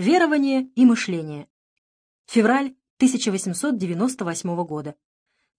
Верование и мышление. Февраль 1898 года.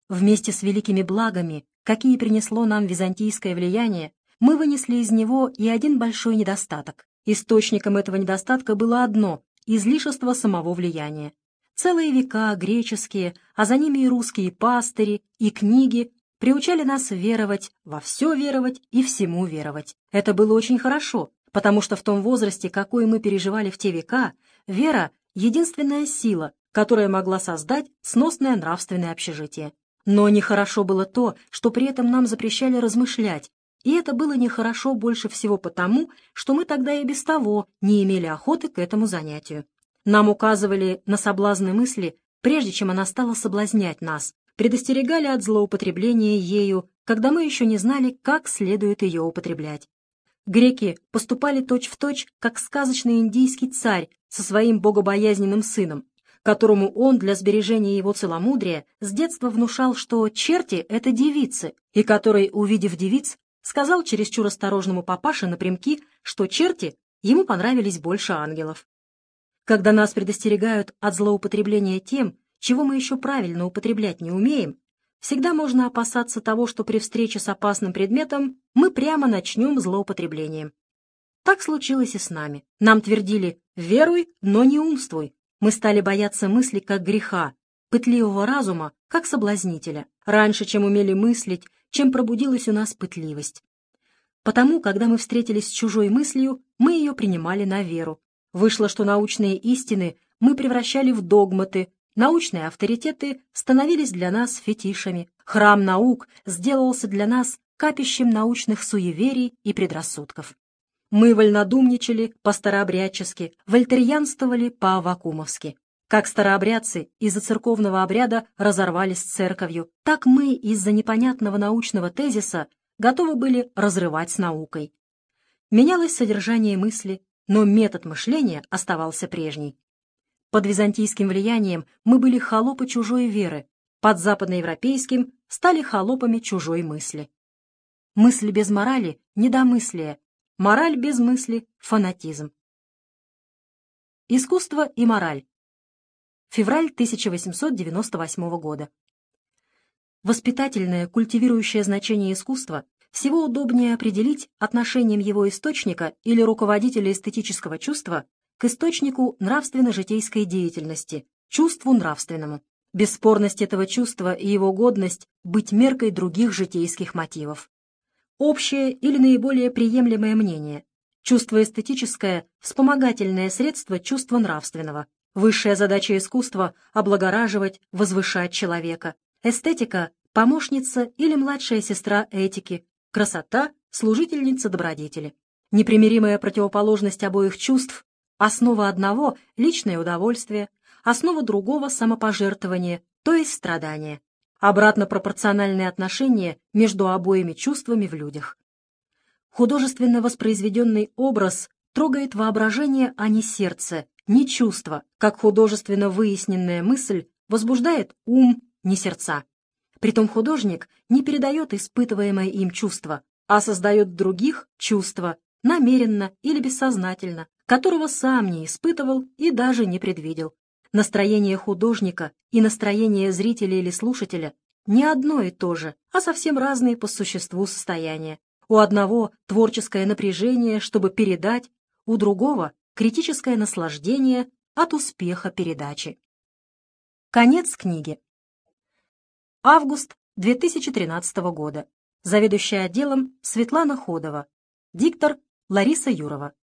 Вместе с великими благами, какие принесло нам византийское влияние, мы вынесли из него и один большой недостаток. Источником этого недостатка было одно – излишество самого влияния. Целые века греческие, а за ними и русские пастыри, и книги приучали нас веровать, во все веровать и всему веровать. Это было очень хорошо, потому что в том возрасте, какой мы переживали в те века, вера — единственная сила, которая могла создать сносное нравственное общежитие. Но нехорошо было то, что при этом нам запрещали размышлять, и это было нехорошо больше всего потому, что мы тогда и без того не имели охоты к этому занятию. Нам указывали на соблазны мысли, прежде чем она стала соблазнять нас, предостерегали от злоупотребления ею, когда мы еще не знали, как следует ее употреблять. Греки поступали точь-в-точь, точь, как сказочный индийский царь со своим богобоязненным сыном, которому он для сбережения его целомудрия с детства внушал, что черти — это девицы, и который, увидев девиц, сказал чересчур осторожному папаше напрямки, что черти ему понравились больше ангелов. Когда нас предостерегают от злоупотребления тем, чего мы еще правильно употреблять не умеем, всегда можно опасаться того, что при встрече с опасным предметом мы прямо начнем злоупотреблением. Так случилось и с нами. Нам твердили «веруй, но не умствуй». Мы стали бояться мысли как греха, пытливого разума как соблазнителя, раньше, чем умели мыслить, чем пробудилась у нас пытливость. Потому, когда мы встретились с чужой мыслью, мы ее принимали на веру. Вышло, что научные истины мы превращали в догматы, научные авторитеты становились для нас фетишами, храм наук сделался для нас капищем научных суеверий и предрассудков. Мы вольнодумничали по-старообрядчески, вольтерьянствовали по-авакумовски. Как старообрядцы из-за церковного обряда разорвались с церковью, так мы из-за непонятного научного тезиса готовы были разрывать с наукой. Менялось содержание мысли, но метод мышления оставался прежний. Под византийским влиянием мы были холопы чужой веры, под западноевропейским стали холопами чужой мысли. Мысль без морали — недомыслие, мораль без мысли — фанатизм. Искусство и мораль. Февраль 1898 года. Воспитательное, культивирующее значение искусства всего удобнее определить отношением его источника или руководителя эстетического чувства к источнику нравственно-житейской деятельности, чувству нравственному. Бесспорность этого чувства и его годность быть меркой других житейских мотивов. Общее или наиболее приемлемое мнение. Чувство эстетическое – вспомогательное средство чувства нравственного, Высшая задача искусства — облагораживать, возвышать человека. Эстетика — помощница или младшая сестра этики. Красота — служительница добродетели. Непримиримая противоположность обоих чувств — основа одного — личное удовольствие, основа другого — самопожертвование, то есть страдание. Обратно пропорциональные отношения между обоими чувствами в людях. Художественно воспроизведенный образ трогает воображение, а не сердце, не чувство, как художественно выясненная мысль, возбуждает ум, не сердца. Притом художник не передает испытываемое им чувство, а создает других чувства, намеренно или бессознательно, которого сам не испытывал и даже не предвидел. Настроение художника и настроение зрителя или слушателя не одно и то же, а совсем разные по существу состояния. У одного творческое напряжение, чтобы передать, у другого критическое наслаждение от успеха передачи. Конец книги. Август 2013 года. Заведующая отделом Светлана Ходова. Диктор Лариса Юрова.